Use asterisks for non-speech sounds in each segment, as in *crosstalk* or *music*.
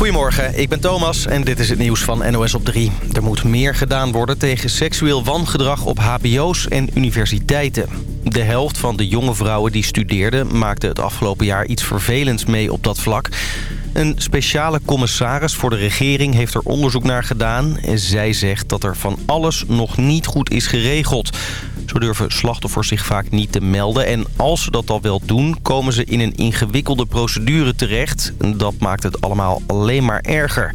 Goedemorgen, ik ben Thomas en dit is het nieuws van NOS op 3. Er moet meer gedaan worden tegen seksueel wangedrag op hbo's en universiteiten. De helft van de jonge vrouwen die studeerden maakte het afgelopen jaar iets vervelends mee op dat vlak. Een speciale commissaris voor de regering heeft er onderzoek naar gedaan. En zij zegt dat er van alles nog niet goed is geregeld. Zo durven slachtoffers zich vaak niet te melden. En als ze dat al wel doen, komen ze in een ingewikkelde procedure terecht. Dat maakt het allemaal alleen maar erger.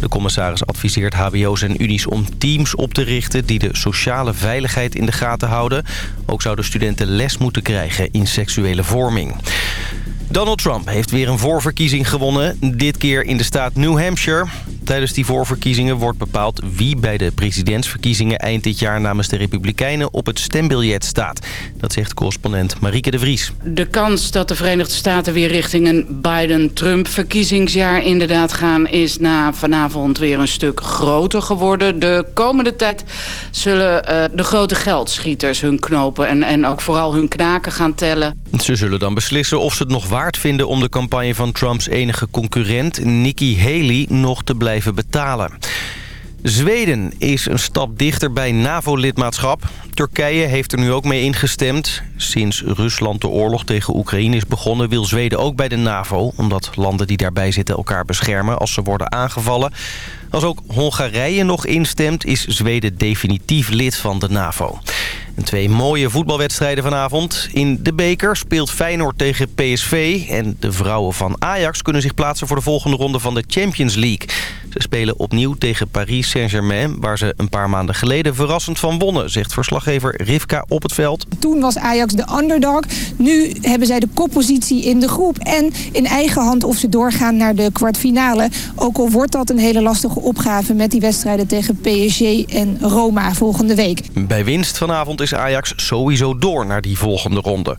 De commissaris adviseert hbo's en unies om teams op te richten... die de sociale veiligheid in de gaten houden. Ook zouden studenten les moeten krijgen in seksuele vorming. Donald Trump heeft weer een voorverkiezing gewonnen. Dit keer in de staat New Hampshire. Tijdens die voorverkiezingen wordt bepaald wie bij de presidentsverkiezingen eind dit jaar namens de Republikeinen op het stembiljet staat. Dat zegt correspondent Marieke de Vries. De kans dat de Verenigde Staten weer richting een Biden-Trump verkiezingsjaar inderdaad gaan is na vanavond weer een stuk groter geworden. De komende tijd zullen uh, de grote geldschieters hun knopen en, en ook vooral hun knaken gaan tellen. Ze zullen dan beslissen of ze het nog waard vinden om de campagne van Trumps enige concurrent Nikki Haley nog te blijven betalen. Zweden is een stap dichter bij NAVO-lidmaatschap. Turkije heeft er nu ook mee ingestemd. Sinds Rusland de oorlog tegen Oekraïne is begonnen... wil Zweden ook bij de NAVO... omdat landen die daarbij zitten elkaar beschermen als ze worden aangevallen. Als ook Hongarije nog instemt... is Zweden definitief lid van de NAVO. En twee mooie voetbalwedstrijden vanavond. In de beker speelt Feyenoord tegen PSV. En de vrouwen van Ajax kunnen zich plaatsen voor de volgende ronde van de Champions League. Ze spelen opnieuw tegen Paris Saint-Germain... waar ze een paar maanden geleden verrassend van wonnen... zegt verslaggever Rivka op het veld. Toen was Ajax de underdog. Nu hebben zij de koppositie in de groep. En in eigen hand of ze doorgaan naar de kwartfinale. Ook al wordt dat een hele lastige opgave... met die wedstrijden tegen PSG en Roma volgende week. Bij winst vanavond is Ajax sowieso door naar die volgende ronde.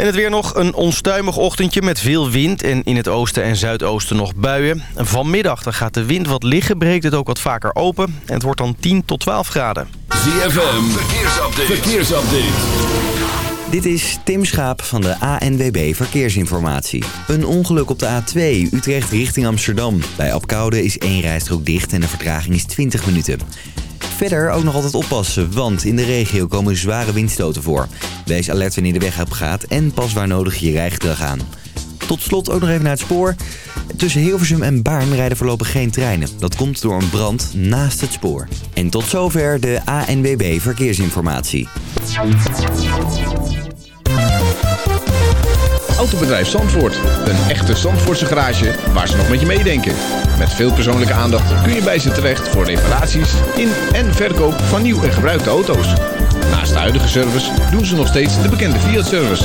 En het weer nog een onstuimig ochtendje met veel wind en in het oosten en zuidoosten nog buien. Vanmiddag dan gaat de wind wat liggen, breekt het ook wat vaker open. En het wordt dan 10 tot 12 graden. ZFM, verkeersupdate. verkeersupdate. Dit is Tim Schaap van de ANWB Verkeersinformatie. Een ongeluk op de A2 Utrecht richting Amsterdam. Bij Apkoude is één rijstrook dicht en de vertraging is 20 minuten. Verder ook nog altijd oppassen, want in de regio komen zware windstoten voor. Wees alert wanneer de weg op gaat en pas waar nodig je rijgedrag aan. Tot slot ook nog even naar het spoor. Tussen Hilversum en Baarn rijden voorlopig geen treinen. Dat komt door een brand naast het spoor. En tot zover de ANWB Verkeersinformatie. Autobedrijf Zandvoort. Een echte Zandvoortse garage waar ze nog met je meedenken. Met veel persoonlijke aandacht kun je bij ze terecht voor reparaties in en verkoop van nieuw en gebruikte auto's. Naast de huidige service doen ze nog steeds de bekende Fiat-service.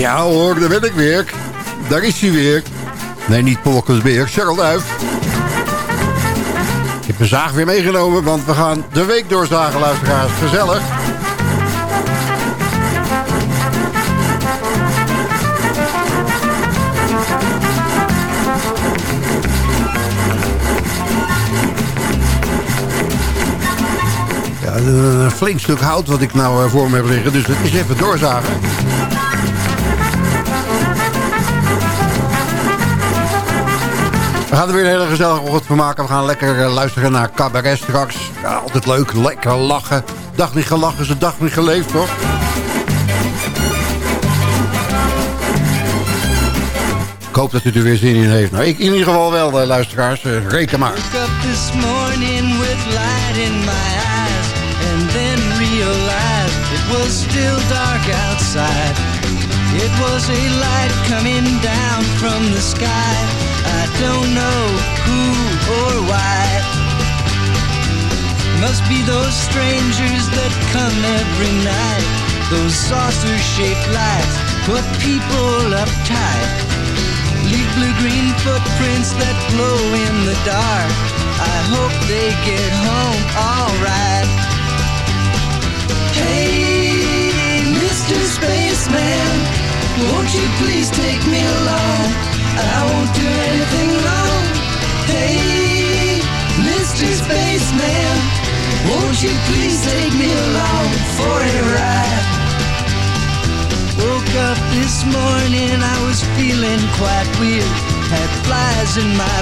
Ja hoor, daar ben ik weer. Daar is hij weer. Nee, niet Polkensbeer, Cheryl Duif. Ik heb mijn zaag weer meegenomen, want we gaan de week doorzagen, luisteraars. Gezellig. Ja, een flink stuk hout wat ik nou eh, voor me heb liggen, dus het is even doorzagen. We gaan er weer een hele gezellige ochtend van maken. We gaan lekker eh, luisteren naar cabaret straks. Altijd leuk, lekker lachen. Dag niet gelachen is een dag niet geleefd, toch? Ik hoop dat u er weer zin in heeft. Nou, ik in ieder geval wel, eh, luisteraars. Uh, reken maar. in was. Don't know who or why. Must be those strangers that come every night Those saucer-shaped lights put people uptight. Leave blue-green footprints that glow in the dark. I hope they get home alright. Hey, Mr. Spaceman, won't you please take me along? I won't do anything wrong. Hey, Mr. Won't you please take me along for a ride? Woke up this morning, I was feeling quite weird. Had flies in my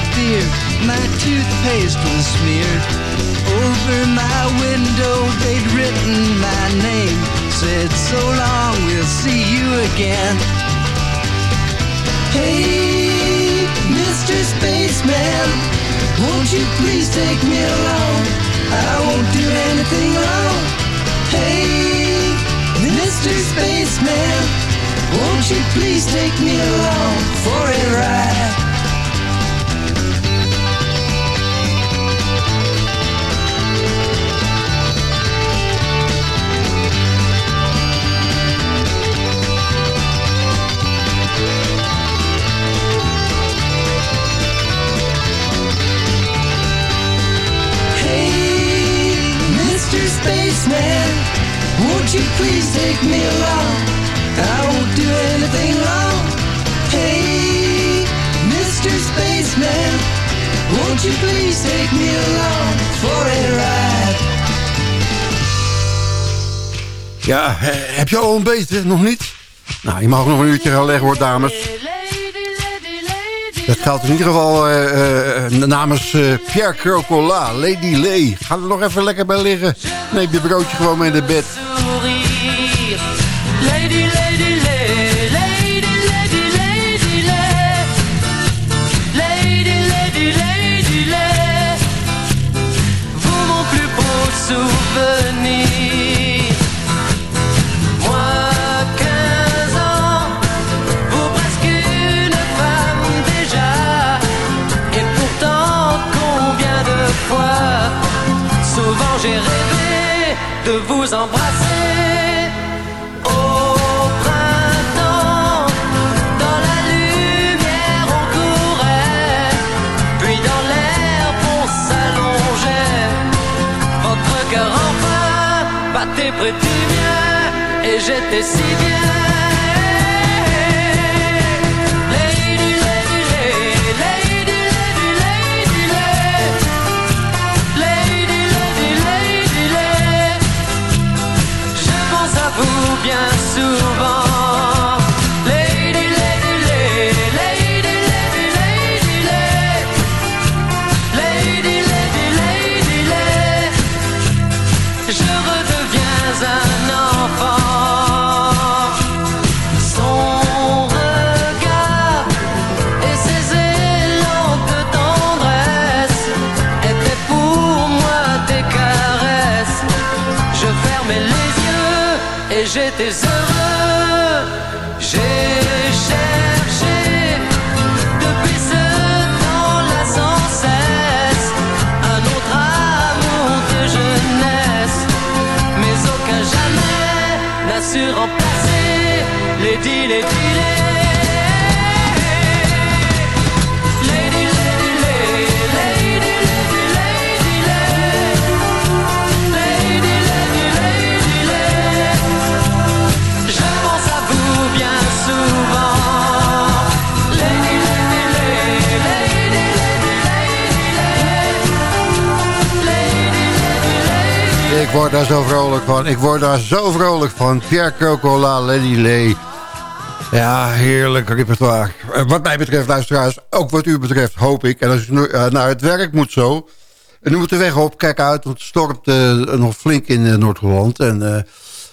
my toothpaste was smeared. Over my window, they'd written my name. Said, so long, we'll see you again. Hey, Mr. Spaceman, won't you please take me along? I won't do anything wrong. Hey, Mr. Spaceman, won't you please take me along for a ride? Spaceman, won't you please take me along? I won't do anything wrong. Hey, Mr. Spaceman, won't you please take me along for a ride? Ja, heb je al ontbeten? Nog niet? Nou, je mag nog een uurtje gaan leggen hoor, dames. Dat geldt in ieder geval eh, eh, namens eh, Pierre Crocola, Lady Lay. Ga er nog even lekker bij liggen. Neem je broodje gewoon mee naar bed. J'étais si bien. Ik word daar zo vrolijk van. Ik word daar zo vrolijk van. Pierre Crocola, Lady Lay. Ja, heerlijk repertoire. Eh, Wat mij betreft, luisteraars, ook wat u betreft, hoop ik. En als nu, eh, naar het werk moet zo... En u moet de weg op, kijk uit, want het stormt eh, nog flink in Noord-Holland. En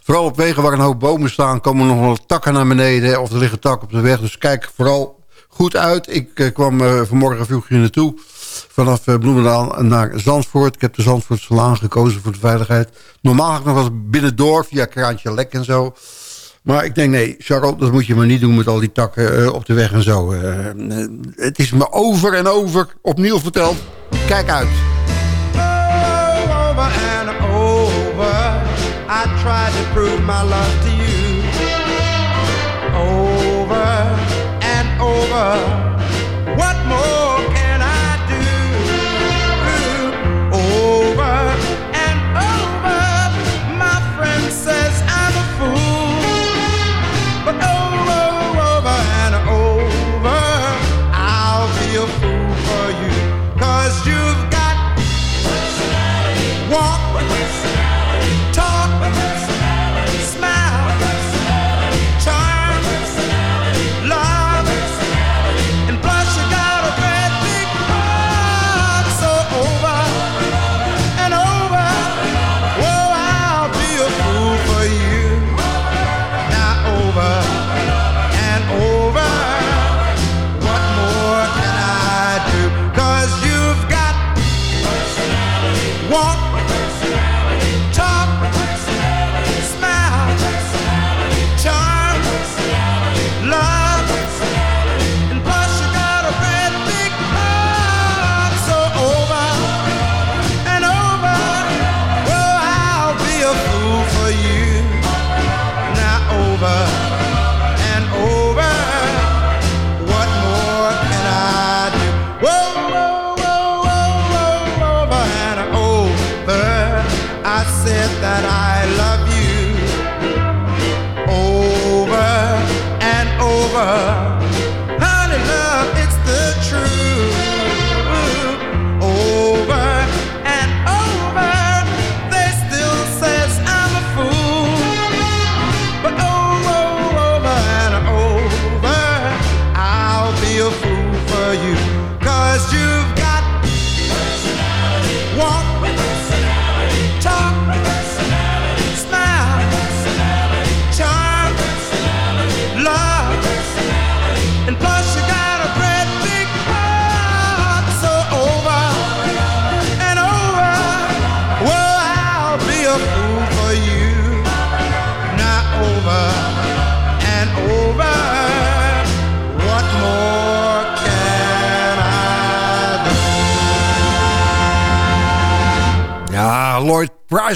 vooral op wegen waar een hoop bomen staan... komen nog wel takken naar beneden of er liggen takken op de weg. Dus kijk vooral goed uit. Ik kwam vanmorgen vroeg hier naartoe... vanaf Bloemendaal naar Zandvoort. Ik heb de Zandvoortselaan gekozen voor de veiligheid. Normaal ga ik nog wel eens binnendoor via Kraantje Lek en zo... Maar ik denk, nee, Charlotte, dat moet je me niet doen met al die takken eh, op de weg en zo. Eh. Eh, het is me over en over opnieuw verteld. Kijk uit. Oh, over and over, I to prove my love to you. Over and over.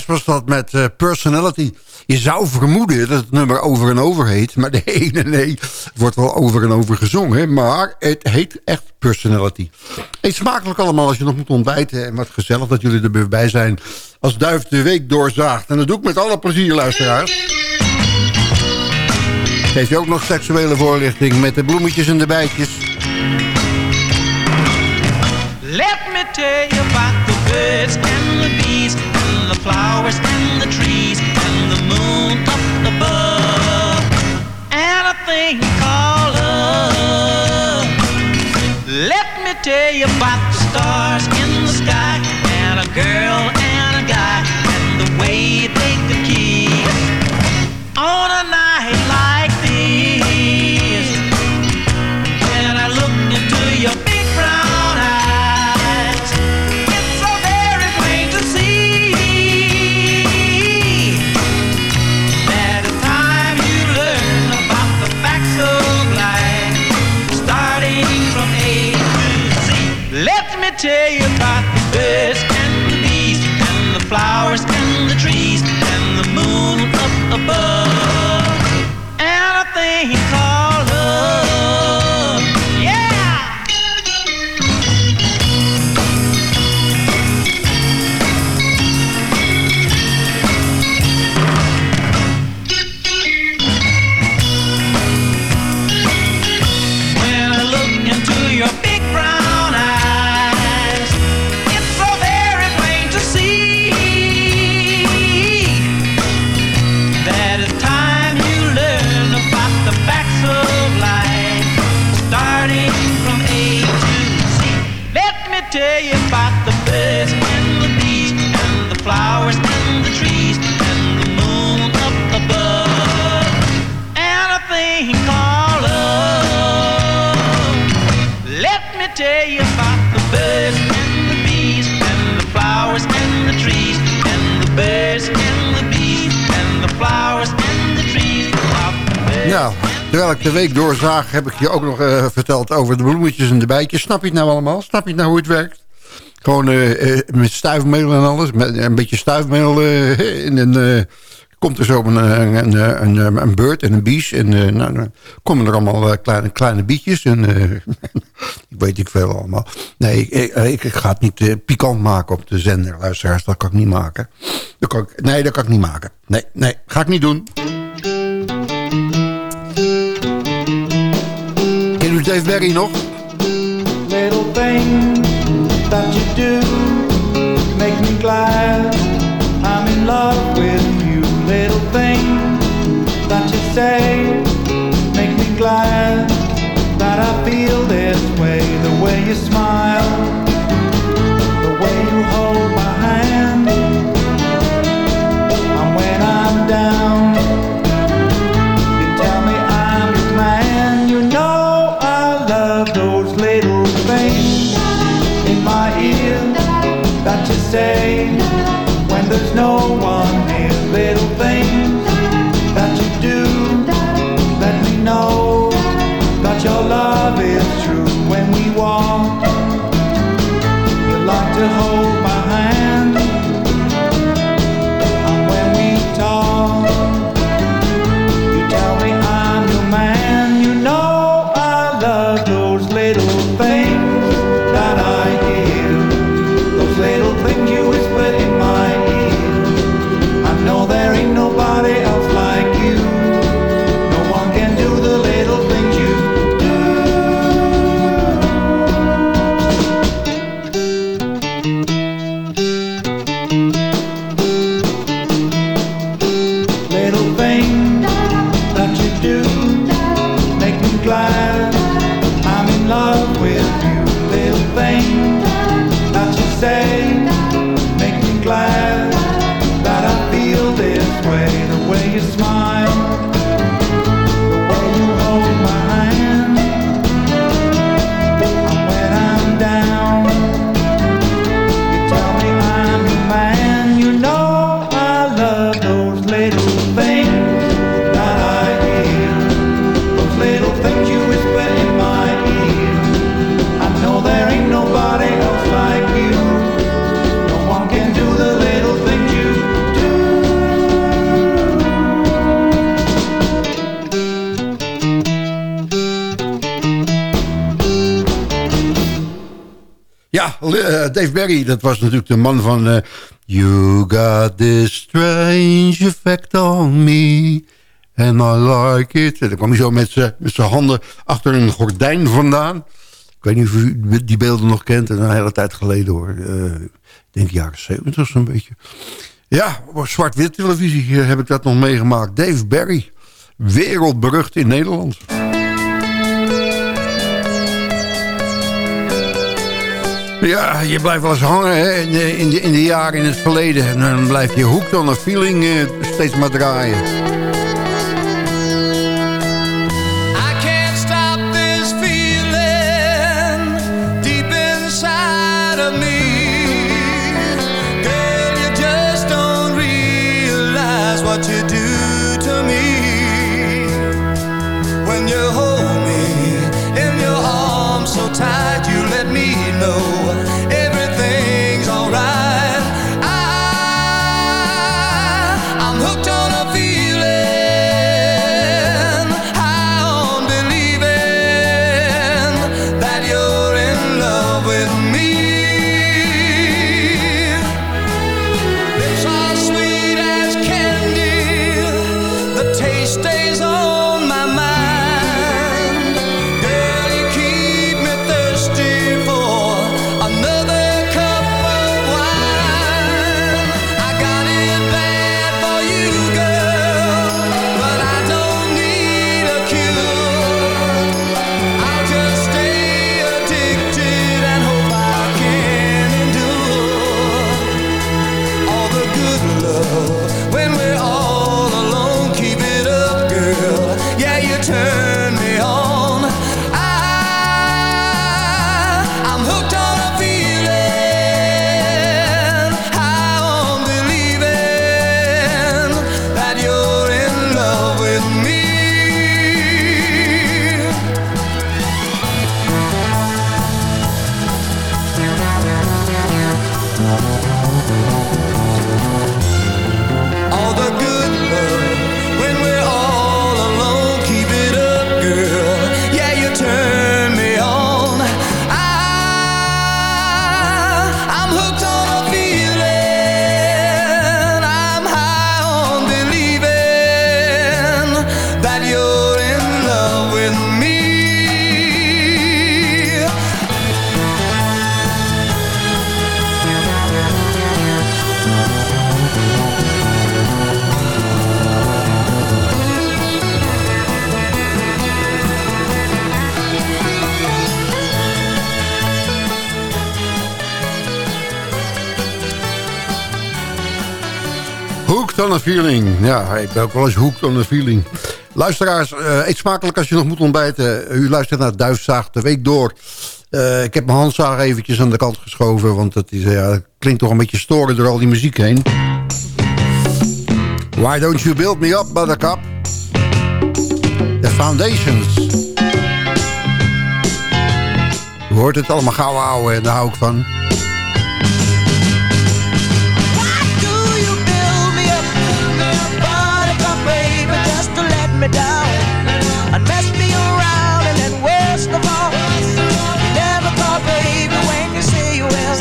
Was dat met eh, Personality. Je zou vermoeden dat het nummer over en over heet. Maar de ene nee, wordt wel over en over gezongen. Maar het heet echt Personality. Eet smakelijk allemaal als je nog moet ontbijten. En wat gezellig dat jullie er bij zijn als Duif de Week doorzaagt. En dat doe ik met alle plezier, luisteraars. Geef je ook nog seksuele voorlichting met de bloemetjes en de bijtjes. Let me tell you about the. and the flowers and the trees and the moon up above and a thing called love. Let me tell you about the stars in the sky and a girl. Terwijl ik de week doorzaag, heb ik je ook nog eh, verteld over de bloemetjes en de bijtjes. Snap je het nou allemaal? Snap je het nou hoe het werkt? Gewoon eh, eh, met stuifmeel en alles. Met een beetje stuifmeel en dan komt er zo een, een, een, een beurt en een bies. En nou, dan komen er allemaal kleine, kleine bietjes. En, *laughs* ik weet niet veel allemaal. Nee, ik, ik, ga het niet pikant maken op de zender. Luisteraars, dat kan ik niet maken. Dat kan ik, nee, dat kan ik niet maken. Nee, nee, ga ik niet doen. Berry nog? Little things that you do make me glad I'm in love with you. Little things that you say Dave Berry, dat was natuurlijk de man van... eh, you got this strange effect on me. And I like it. En dan kwam hij zo met zijn handen achter een gordijn vandaan. Ik weet niet of u die beelden nog kent. En een hele tijd geleden hoor. Eh, ik denk jaren zeventig zo'n beetje. Ja, zwart-wit televisie heb ik dat nog meegemaakt. Dave Berry, wereldberucht in Nederland. Ja, je blijft wel eens hangen hè, in, de, in, de, in de jaren in het verleden. En dan blijf je hooked on a feeling eh, steeds maar draaien. Hooked on a feeling. Ja, ik ben ook wel eens hooked on a feeling. Luisteraars, eh, eet smakelijk als je nog moet ontbijten. U luistert naar Duifzaag de week door. Eh, ik heb mijn handzaag eventjes aan de kant geschoven... want dat is, ja, klinkt toch een beetje storen door al die muziek heen. Why don't you build me up, buttercup? The Foundations. U hoort het allemaal gauw houden en daar hou ik van. Me down and mess me around, and then worst of all, you never thought, baby, when you say you will.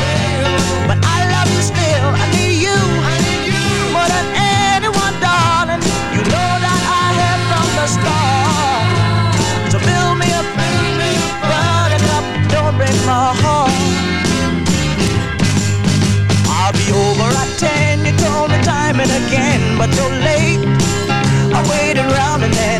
But I love you still. I need you more than anyone, darling. You know that I have from the start. So build me up, buttercup, don't break my heart. I'll be over at ten. You told me time and again, but you're late. I waited round and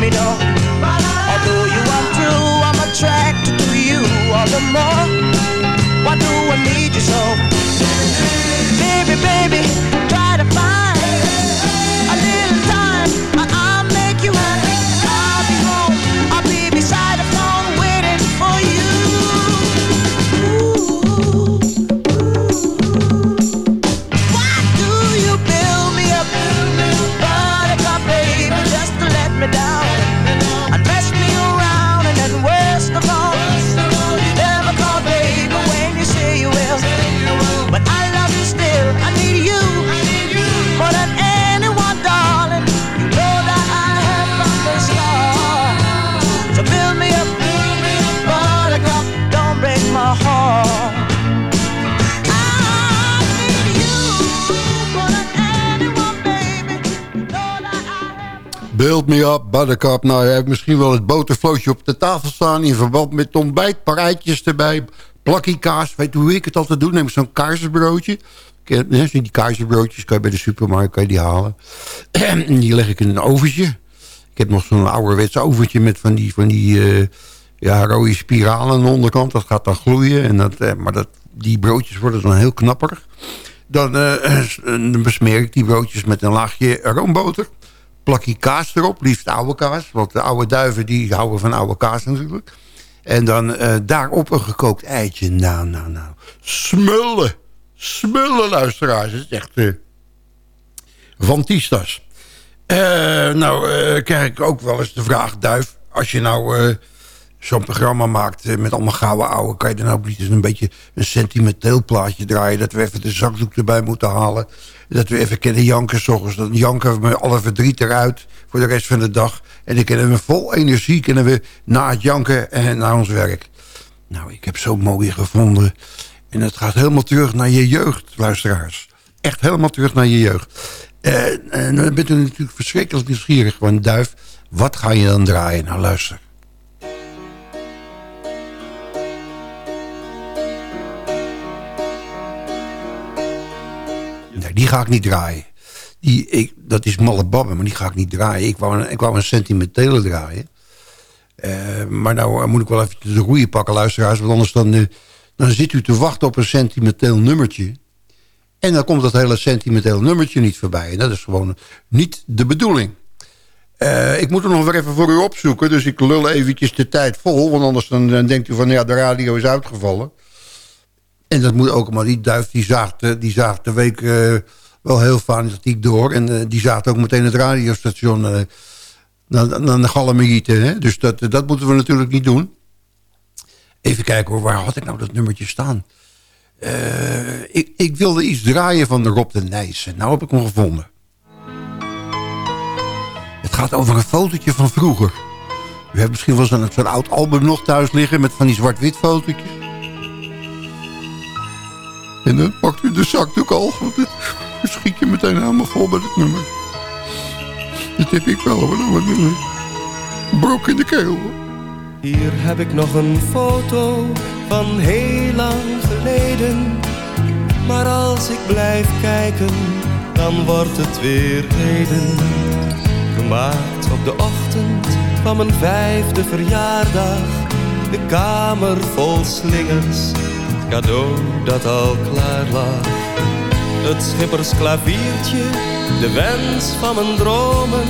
me know. Although you are true, I'm attracted to you all the more. Why do I need you so? Baby, baby, Build me up, buttercup. Nou, je hebt misschien wel het botervlootje op de tafel staan... in verband met ontbijt, parijtjes erbij, plakkie kaas. Weet hoe ik het altijd doe? Neem zo'n kaarsbroodje. Ja, die kaarsbroodjes kan je bij de supermarkt kan je die halen. *clears throat* En die leg ik in een oventje. Ik heb nog zo'n ouderwets oventje met van die, van die eh, ja, rode spiralen aan de onderkant. Dat gaat dan gloeien. En dat, eh, maar dat, die broodjes worden dan heel knapperig. Dan, eh, *clears throat* dan besmeer ik die broodjes met een laagje roomboter plakje kaas erop, liefst oude kaas. Want de oude duiven die houden van oude kaas natuurlijk. En dan eh, daarop een gekookt eitje. Nou, nou, nou. Smullen. Smullen, luisteraars. Het is echt uh. Eh, nou, eh, krijg ik ook wel eens de vraag, Duif... als je nou zo'n programma maakt met allemaal gouden ouwe... kan je dan ook niet eens een beetje een sentimenteel plaatje draaien... dat we even de zakdoek erbij moeten halen... dat we even kunnen janken s ochtends. Dan janken we alle verdriet eruit voor de rest van de dag. En dan kunnen we vol energie kunnen we na het janken en naar ons werk. Nou, ik heb zo'n mooie gevonden... En het gaat helemaal terug naar je jeugd, luisteraars. Echt helemaal terug naar je jeugd. Eh, en dan bent u natuurlijk verschrikkelijk nieuwsgierig. Want Duif, wat ga je dan draaien? Nou, luister. Die ga ik niet draaien. Die, ik, dat is malle babben, maar die ga ik niet draaien. Ik wou een, ik wou een sentimentele draaien. Eh, maar nou moet ik wel even de goede pakken, luisteraars. Want anders dan, eh, dan zit u te wachten op een sentimenteel nummertje. En dan komt dat hele sentimenteel nummertje niet voorbij. En dat is gewoon niet de bedoeling. Eh, ik moet er nog weer even voor u opzoeken. Dus ik lul eventjes de tijd vol. Want anders dan denkt u van ja, de radio is uitgevallen. En dat moet ook maar. Die duif die zaagt, die zaagt de week uh, wel heel fanatiek door. En uh, die zaagt ook meteen het radiostation uh, naar, naar de galamieten. Dus dat, dat moeten we natuurlijk niet doen. Even kijken hoor, waar had ik nou dat nummertje staan? ik, ik wilde iets draaien van de Rob de Nijs. En nou heb ik hem gevonden. Het gaat over een fotootje van vroeger. U hebt misschien wel zo'n zo oud album nog thuis liggen... met van die zwart-wit fotootjes. En dan pakt u de zakdoek al. Want dan schiet je meteen helemaal vol bij het nummer. Dat heb ik wel, hoor. Een brok in de keel. Hier heb ik nog een foto van heel lang geleden. Maar als ik blijf kijken, dan wordt het weer heden. Gemaakt op de ochtend van mijn vijfde verjaardag. De kamer vol slingers cadeau dat al klaar lag. Het schippersklaviertje, de wens van mijn dromen,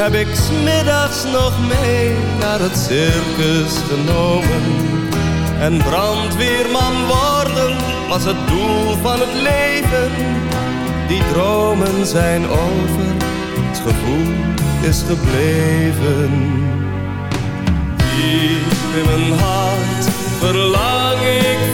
heb ik smiddags nog mee naar het circus genomen. En brandweerman worden was het doel van het leven. Die dromen zijn over, het gevoel is gebleven. Diep in mijn hart verlang ik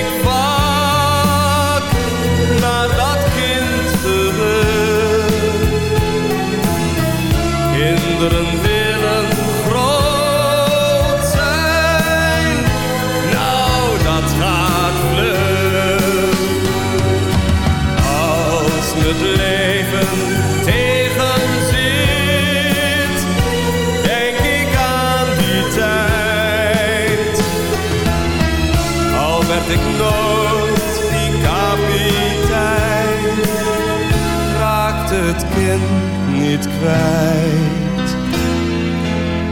Kinderen willen groot zijn, nou dat gaat vlug. Als het leven tegenzit, denk ik aan die tijd. Al werd ik nooit die kapitein, raakte het kind niet kwijt.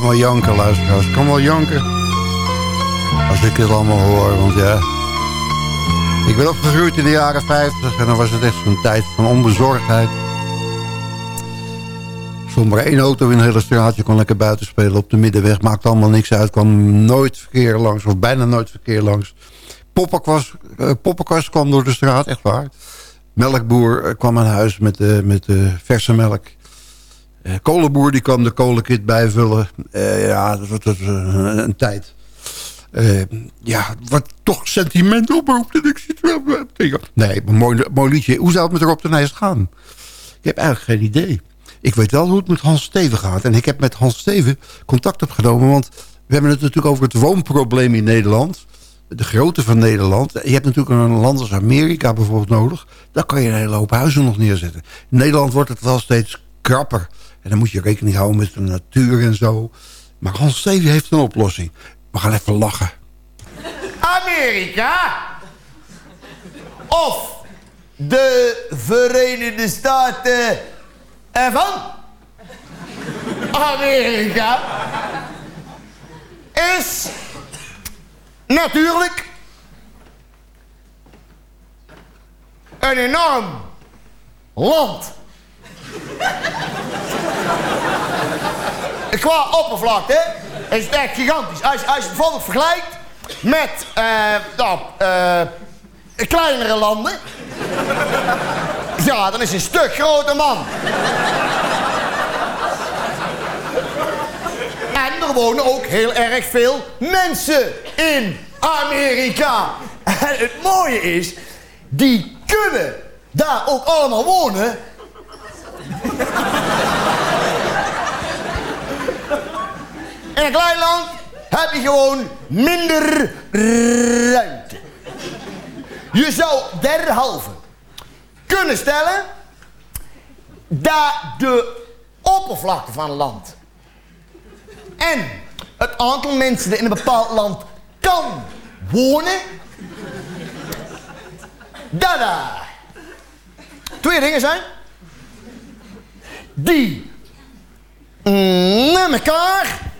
Kan wel janken, luisteraars. Ik kan wel janken. Als ik het allemaal hoor, want ja... Ik ben opgegroeid in de jaren 50 en dan was het echt zo'n tijd van onbezorgdheid. Er maar één auto in de hele straat. Je kon lekker buiten spelen op de middenweg. Maakt allemaal niks uit. kwam nooit verkeer langs, of bijna nooit verkeer langs. Poppenkast, eh, poppenkast kwam door de straat, echt waar. Melkboer eh, kwam aan huis met, de met de verse melk. Eh, kolenboer die kwam de kolenkit bijvullen. Eh, ja, dat was een, een tijd. Eh, ja, wat toch sentiment oproept. En ik zit wel tegen. Nee, mooi, mooi liedje. Hoe zou het met Rob de Nijs gaan? Ik heb eigenlijk geen idee. Ik weet wel hoe het met Hans Steven gaat. En ik heb met Hans Steven contact opgenomen. Want we hebben het natuurlijk over het woonprobleem in Nederland. De grootte van Nederland. Je hebt natuurlijk een land als Amerika bijvoorbeeld nodig. Daar kan je een hele hoop huizen nog neerzetten. In Nederland wordt het wel steeds krapper. En dan moet je rekening houden met de natuur en zo. Maar Hans Steven heeft een oplossing. We gaan even lachen. Amerika of de Verenigde Staten ervan Amerika is natuurlijk een enorm land. Qua oppervlakte is het echt gigantisch. Als, als je bijvoorbeeld vergelijkt met eh, nou, eh, kleinere landen. Ja, dan is een stuk groter man. En er wonen ook heel erg veel mensen in Amerika. En het mooie is, die kunnen daar ook allemaal wonen. In een klein land heb je gewoon minder ruimte. Je zou derhalve kunnen stellen dat de oppervlakte van een land en het aantal mensen dat in een bepaald land kan wonen, daar twee dingen zijn die met elkaar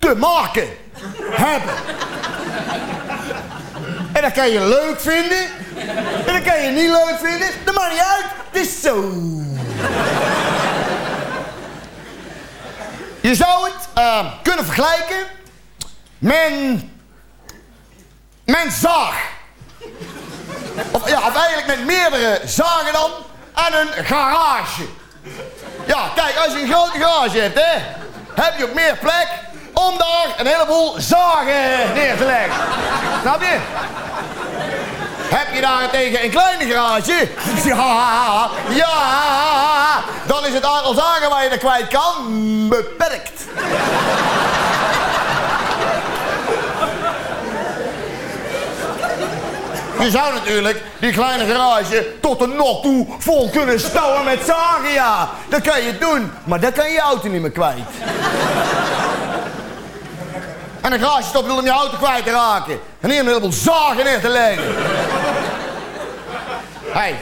te maken hebben. En dat kan je leuk vinden. En dat kan je niet leuk vinden. Dat maakt niet uit. Het is zo. Je zou het uh, kunnen vergelijken met... met zaag. Of, ja, of eigenlijk met meerdere zagen dan. En een garage. Ja, kijk, als je een grote garage hebt, hè, heb je ook meer plek om daar een heleboel zagen neer te leggen. Snap je? Heb je daarentegen een kleine garage? *laughs* Ja, ja, dan is het aantal zagen waar je er kwijt kan beperkt. Je zou natuurlijk die kleine garage tot de not toe vol kunnen stouwen met zagen, ja. Dat kan je doen, maar dat kan je auto niet meer kwijt. En een garage stop om je auto kwijt te raken. En hier een heleboel zagen neer te leggen. Hey.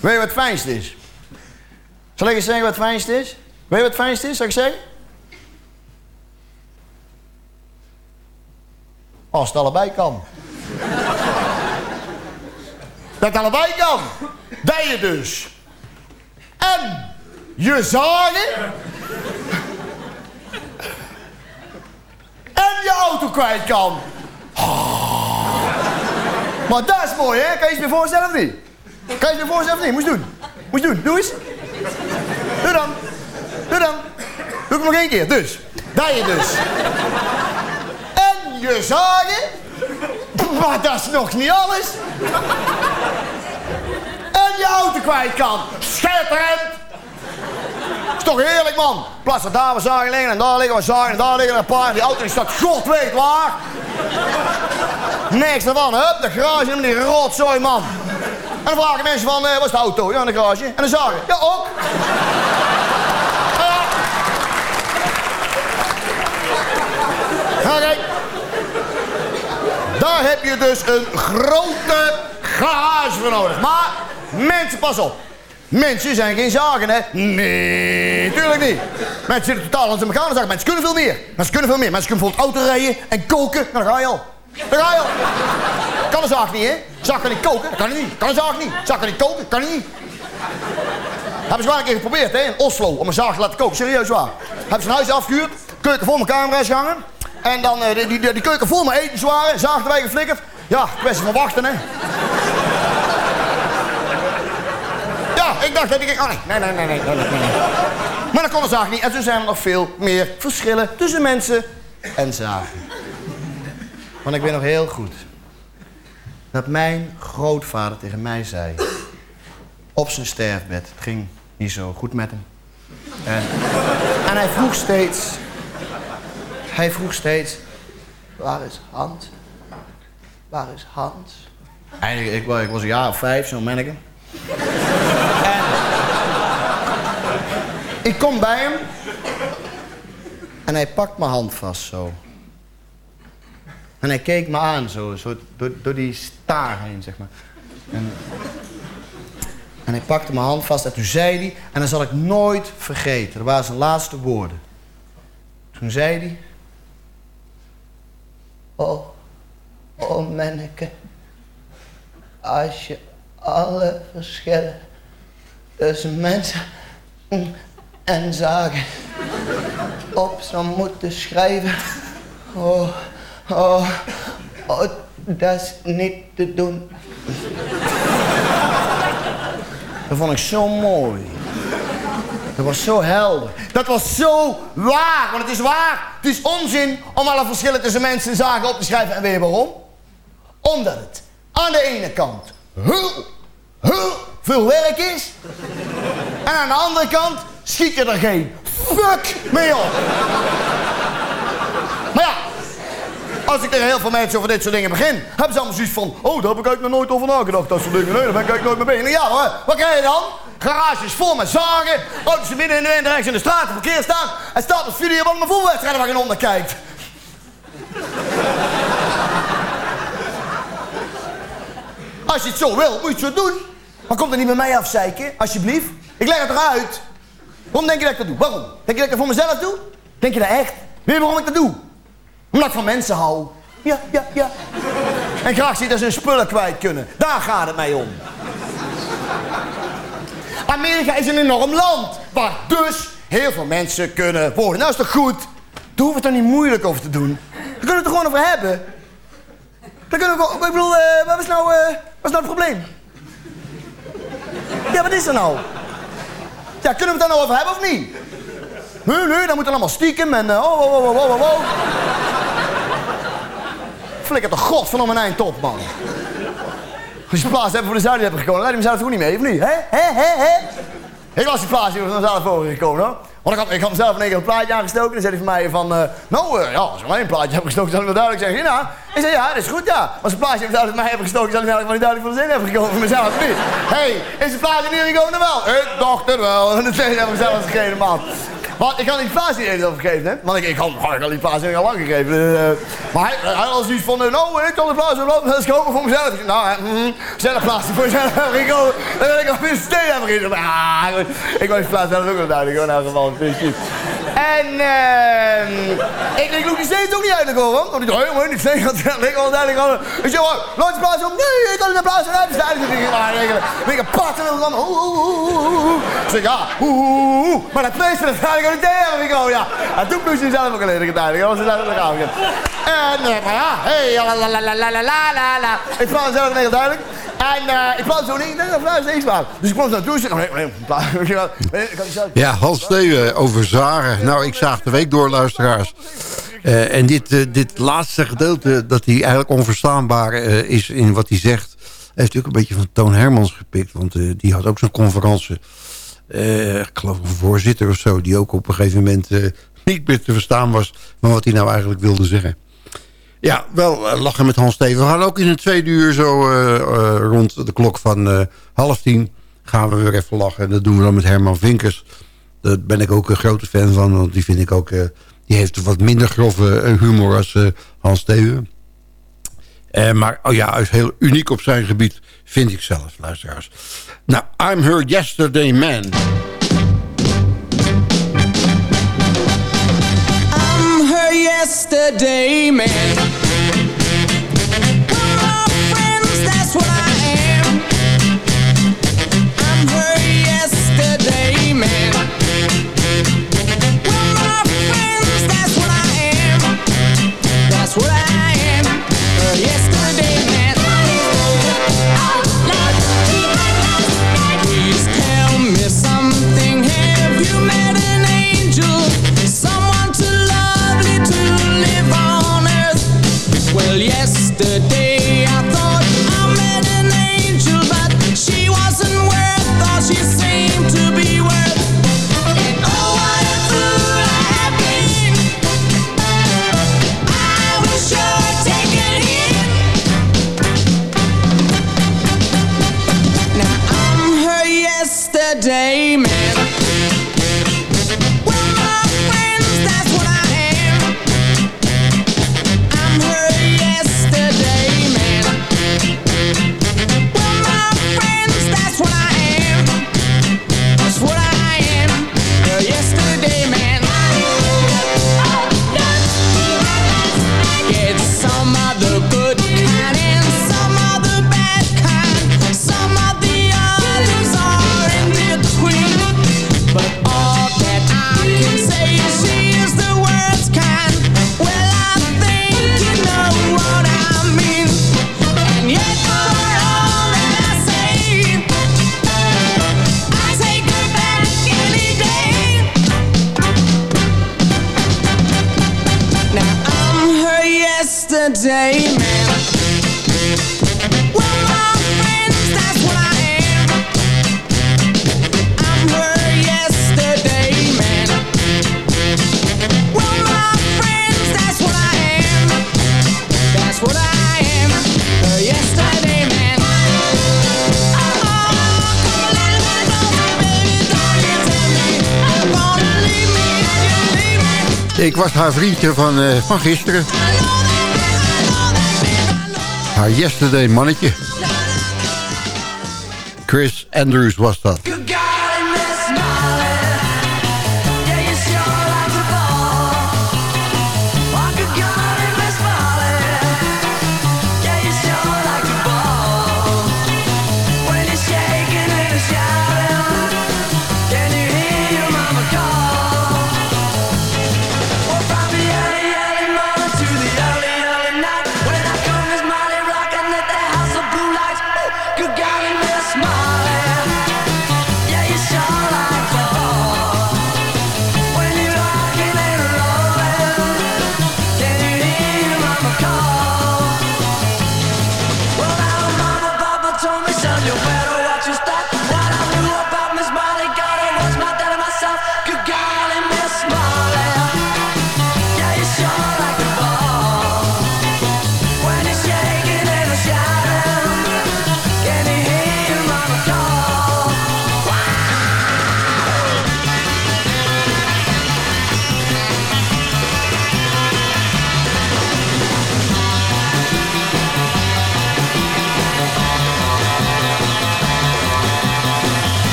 Weet je wat het fijnste is? Zal ik eens zeggen wat het fijnste is? Weet je wat het fijnste is, zal ik zeggen? Als het allebei kan. *laughs* Dat het allebei kan. Dat je dus. En je zagen. En je auto kwijt kan. Maar dat is mooi, hè? Kan je je me voorstellen of niet? Kan je je me voorstellen of niet? Moet je doen. Je doen. Doe eens. Doe dan. Doe dan. Doe ik nog één keer. Dus. Dat je dus. En je zagen. Maar dat is nog niet alles. En je auto kwijt kan. Schitterend. Is toch heerlijk, man. In plaats van daar we zagen liggen en daar liggen we zagen en daar liggen een paar. Die auto die staat god weet waar. Niks ervan, hup, de garage en die rotzooi, man. En dan vragen mensen van, eh, wat is de auto? Ja, in de garage. En dan zagen, ja, ook. Ja, kijk. Daar heb je dus een grote garage voor nodig. Maar Mensen, pas op. Mensen zijn geen zagen, hè? Nee, tuurlijk niet. Mensen zitten totaal aan elkaar zagen. Mensen kunnen veel meer. Mensen kunnen veel meer. Mensen kunnen bijvoorbeeld auto rijden en koken. Nou, dan ga je al. Daar ga je al. Kan een zaag niet, hè? Zaag kan niet koken, dat kan niet. Kan een zaag niet. Zaag kan niet koken, kan hij niet. Hebben ze wel een keer geprobeerd, hè? In Oslo, om een zaag te laten koken. Serieus waar. Hebben ze een huis afgehuurd, keuken vol met camera's gehangen. En dan uh, die, keuken vol met etenswaren, zaag erbij geflikkerd. Ja, kwestie van wachten, hè? Ik dacht dat ik... Oh, nee, nee, nee, nee, nee. Maar dat kon de zaag niet. En toen zijn er nog veel meer verschillen tussen mensen en zagen. Want ik weet nog heel goed dat mijn grootvader tegen mij zei... op zijn sterfbed, het ging niet zo goed met hem. En, en hij vroeg steeds... Hij vroeg steeds... Waar is Hans? Waar is Hans? Eigenlijk, ik, ik was een jaar of vijf, manneke. En ik kom bij hem. En hij pakt mijn hand vast zo. En hij keek me aan zo, zo door, die staar heen, zeg maar. En, en hij pakte mijn hand vast en toen zei hij... En dat zal ik nooit vergeten. Dat waren zijn laatste woorden. Toen zei hij... Oh, oh manneke. Als je alle verschillen tussen mensen en zagen op zou moeten schrijven. Oh, oh, oh, dat is niet te doen. Dat vond ik zo mooi. Dat was zo helder. Dat was zo waar, want het is waar. Het is onzin om alle verschillen tussen mensen en zaken op te schrijven. En weet je waarom? Omdat het aan de ene kant heel, heel veel werk is. En aan de andere kant schiet je er geen fuck mee op. Maar ja, als ik tegen heel veel mensen over dit soort dingen begin, hebben ze allemaal zoiets van: Oh, daar heb ik eigenlijk nog nooit over nagedacht. Dat soort dingen. Nee, daar ben ik eigenlijk nooit mee bezig. Ja hoor, wat krijg je dan? Garages vol met zagen, auto's midden in de rechts in de straat verkeer staan. En staat op video van mijn voetbalwedstrijden waar geen onder kijkt. Als je het zo wil, moet je het zo doen. Maar kom er niet bij mij afzeiken, alsjeblieft. Ik leg het eruit. Waarom denk je dat ik dat doe? Waarom? Denk je dat ik het voor mezelf doe? Denk je dat echt? Weet je waarom ik dat doe? Omdat ik van mensen hou. Ja, ja, ja. En graag zie dat ze hun spullen kwijt kunnen. Daar gaat het mij om. Amerika is een enorm land. Waar dus heel veel mensen kunnen wonen. Nou is toch goed? Daar hoeven we het er niet moeilijk over te doen. Daar kunnen we het er gewoon over hebben. Daar kunnen we, ik bedoel, eh, wat is nou, eh, wat is nou het probleem? Ja, wat is er nou? Ja, kunnen we het daar nou over hebben of niet? Nee, nee, dan moet allemaal stiekem en eh, oh, oh, oh, oh, oh. Flikker de god van om een eind op, man. Als je plaats hebt voor de Zuiden hebt gekomen, dan je mezelf toch niet mee, of niet? Hè? Hè? Hè? Hè? Ik las die plaats die voor mezelf voor gekomen, hoor. Ik had, ik had mezelf in één keer een plaatje aangestoken. En zei hij van mij van, eh, nou eh, ja, als ik maar één plaatje heb gestoken, zal ik wel duidelijk zeggen. Ja, ik zei, ja, dat is goed, ja. Als een plaatje mezelf in mij hebben gestoken, zal ik wel niet duidelijk voor de zin hebben gekomen voor mezelf? Hé, hey, is de plaatje niet gekomen wel? Ik dacht wel. En tweede heb ik zelf gegeven, man. Want ik had die plaats niet eens overgegeven, hè? Want ik, ik, had, ik had die niet al lang gegeven. eh. maar hij, hij had zoiets van, eh, nou, ik kan de wel dat is gewoon voor mezelf. Ik zei, Nou, mm, zelf plaats voor mezelf hebben gekomen. Dan wil ik al weer steen hebben gegeven. Ah, ik plaats zelf ook wel duidelijk, hoor, elk geval. Dus, dus. En, ehm ik, ik loop die steeds ook niet duidelijk hoor. Want ik dacht, helemaal niet steeds, want ik wel duidelijk hoor. Ik hoor, laat die plaats op. Nee, ik kan de plaats eruit staan. Ik maar regelen. Ik pat, en dan, oeh, oeh, oeh, oeh. Ik zeg, ja, oeh, oeh, oeh. Maar dat dat komen, ja. Toen moest je zelf ook al gedaan. Dat was. En, maar ja, hey, la la la la la la la. Ik vond het zelf heel duidelijk. En uh, ik kwam zo niet, dat luister nou, niks maar. Dus ik kwam zo naartoe. Oh, ja, Hans Steven over zagen. Nou, ik zaag de week door, luisteraars. Eh, en dit, dit laatste gedeelte, dat hij eigenlijk onverstaanbaar is in wat hij zegt... heeft natuurlijk een beetje van Toon Hermans gepikt. Want die had ook zo'n conferentie eh, ik geloof een voorzitter of zo... die ook op een gegeven moment eh, niet meer te verstaan was... van wat hij nou eigenlijk wilde zeggen. Ja, wel eh, lachen met Hans Steven. We gaan ook in het tweede uur zo rond de klok van half tien... gaan we weer even lachen. En dat doen we dan met Herman Vinkers. Daar ben ik ook een grote fan van. Want die vind ik ook... die heeft wat minder grove humor als Hans Steven. Uh, maar oh ja, hij is heel uniek op zijn gebied, vind ik zelf, luisteraars. Nou, I'm Her Yesterday Man. I'm Her Yesterday Man. Come on, friends, that's why. day, man. ik was haar vriendje van, eh, van gisteren. Haar yesterday mannetje. Chris Andrews was dat.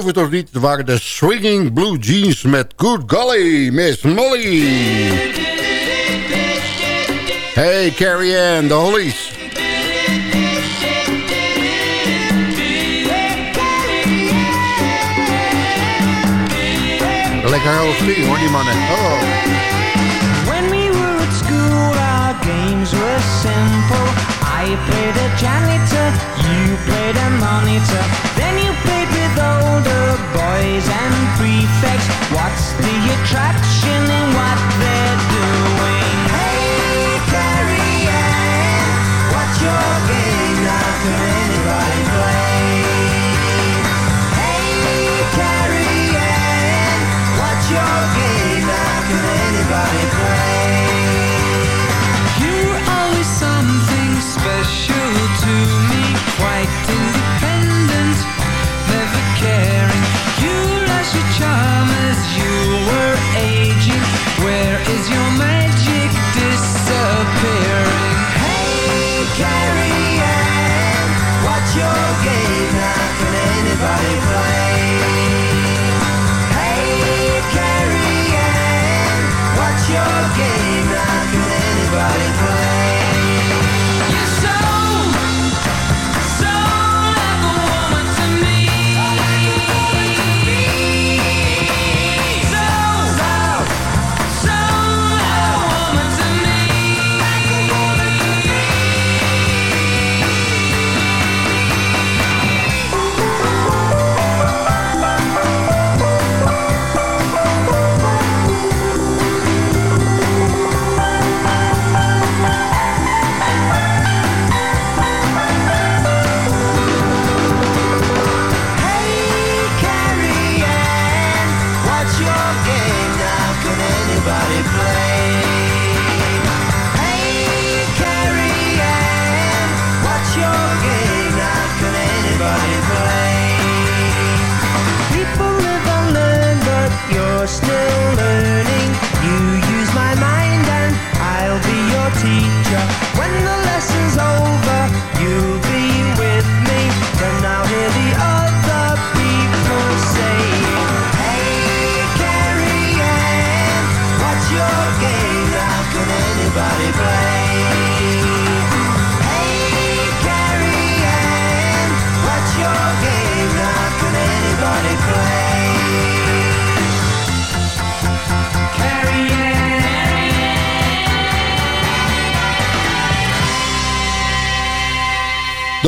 geloof het of niet, waren de Swinging Blue Jeans met Good Golly, Miss Molly. Hey Carrie Ann, de Hollies. Lekker heel steen hoor, die mannen. Oh. When we were at school, our games were simple. I played a janitor, you played a monitor, then you played boys and prefects. What's the attraction in what they're doing?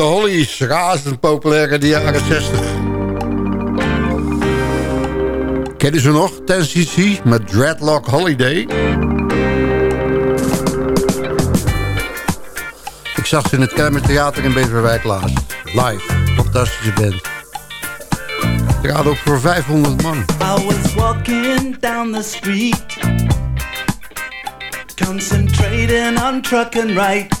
de is razend populair in de jaren 60. Kennen ze nog? 10cc met Dreadlock Holiday. Ik zag ze in het Kermit in Beverwijk laatst. Live. Fantastische band. Ik gaat ook voor 500 man. I was walking down the street Concentrating on truck and ride.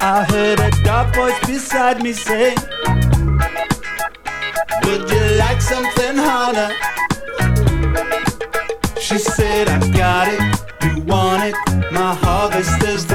I heard a dark voice beside me say, Would you like something harder? She said, I got it, you want it. My harvest is the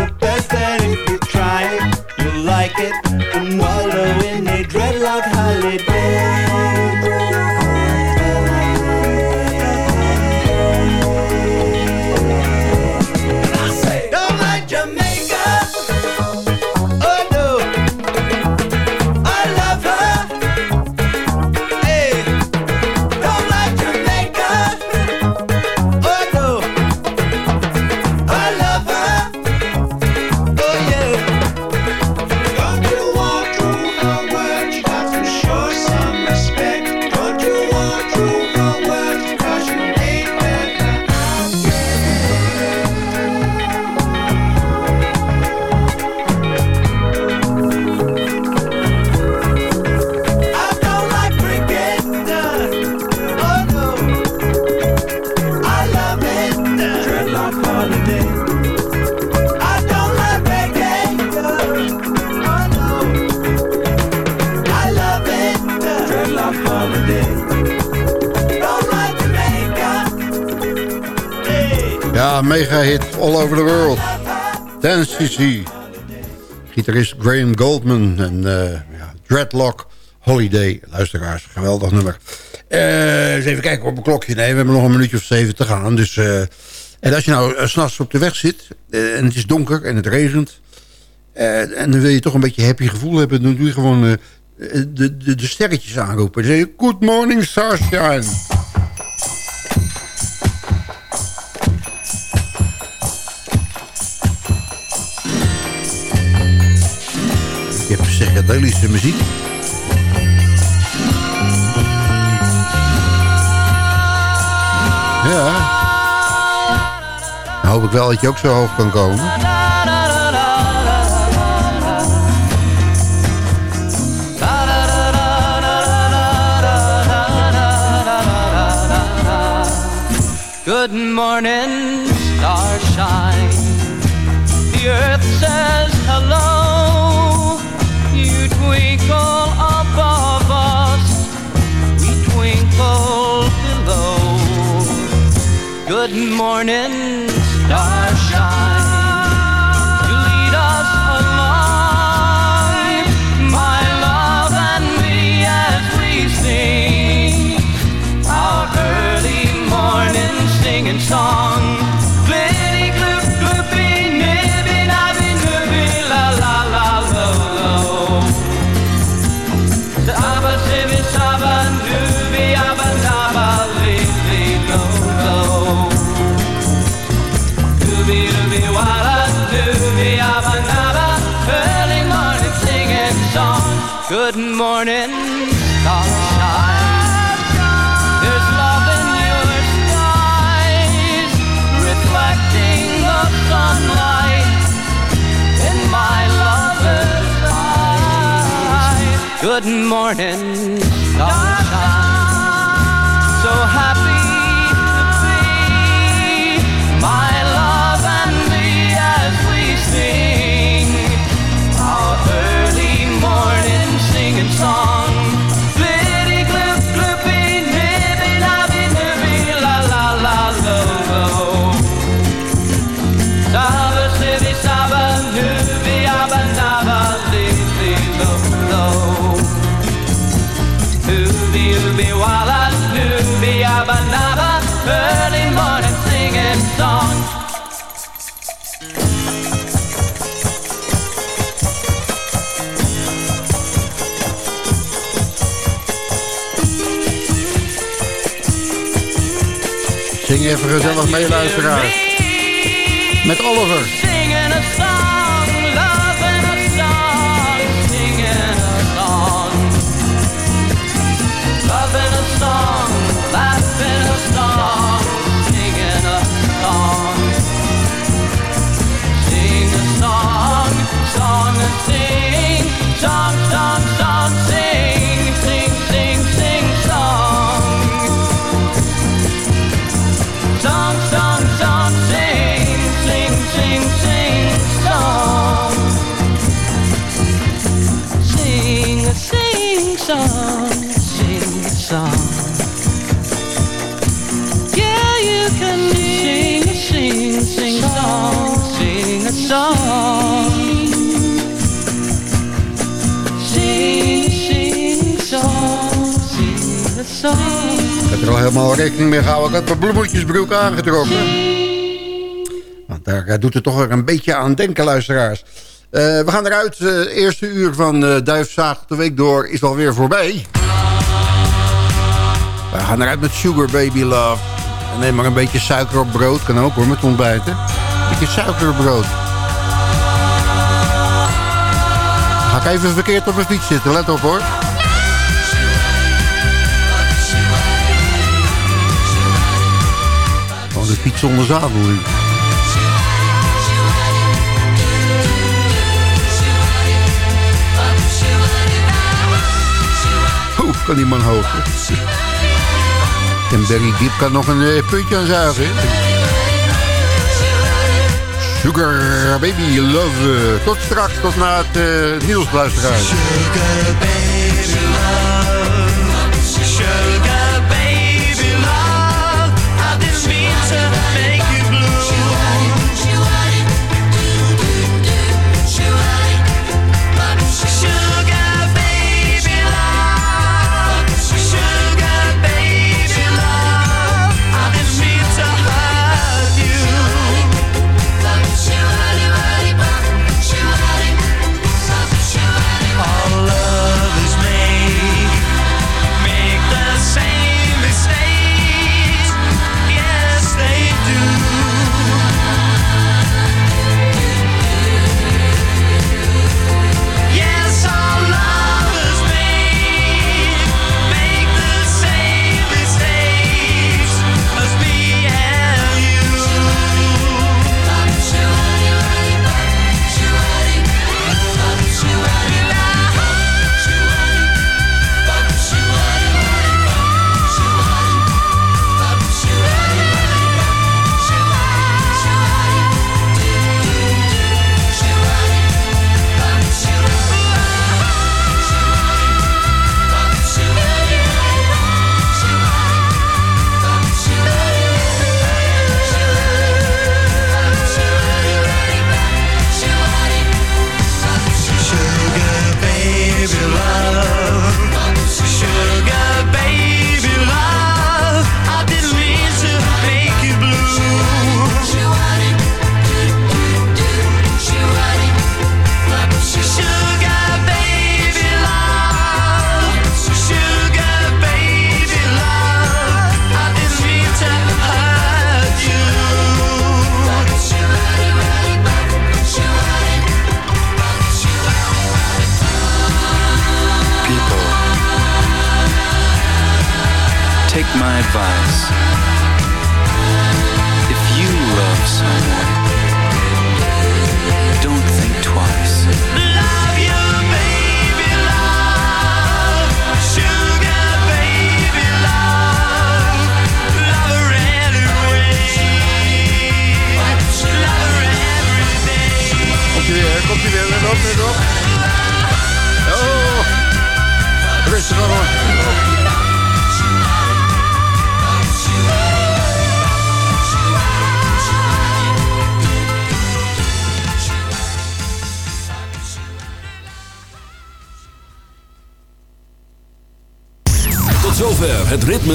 Mega hit all over the world. Dance CC. Gitarist Graham Goldman en eh, ja, Dreadlock Holiday. Luisteraars, geweldig nummer. Eh, eens even kijken op mijn klokje. Nee, we hebben nog een minuutje of zeven te gaan. Dus, eh, en als je nou 's s'nachts op de weg zit en het is donker en het regent... en dan wil je toch een beetje happy gevoel hebben... dan doe je gewoon de, de, de sterretjes aanroepen. Dan zeg je, good morning sunshine. Psychedelische muziek. Ja. Dan hoop ik wel dat je ook zo hoog kan komen. Good morning, starshine. The earth says Good morning, starshine. You morning, starshine. There's love in your reflecting the sunlight in my lover's eyes. Good morning, sunshine. Singing a song. Sing a song, song and sing, song, song, song, song. Sing, sing, song, sing. Ik heb er al helemaal rekening mee gehouden. Ik had mijn bloemetjesbroek aangetrokken. Want daar doet het toch weer een beetje aan denken, luisteraars. Eh, we gaan eruit. Eh, eerste uur van uh, Duifzaag de week door is alweer voorbij. We gaan eruit met Sugar Baby Love. En neem maar een beetje suiker op brood. Kan ook hoor, met ontbijten. Een beetje suiker op brood. Ga ik even verkeerd op mijn fiets zitten. Let op hoor. Oh, de fiets zonder zadel nu. Hoe kan die man hoog? En Barry Diep kan nog een eh, puntje aan zuigen. Sugar Baby Love. Tot straks, tot na het uh, nieuws, luisteraars. Sugar baby love,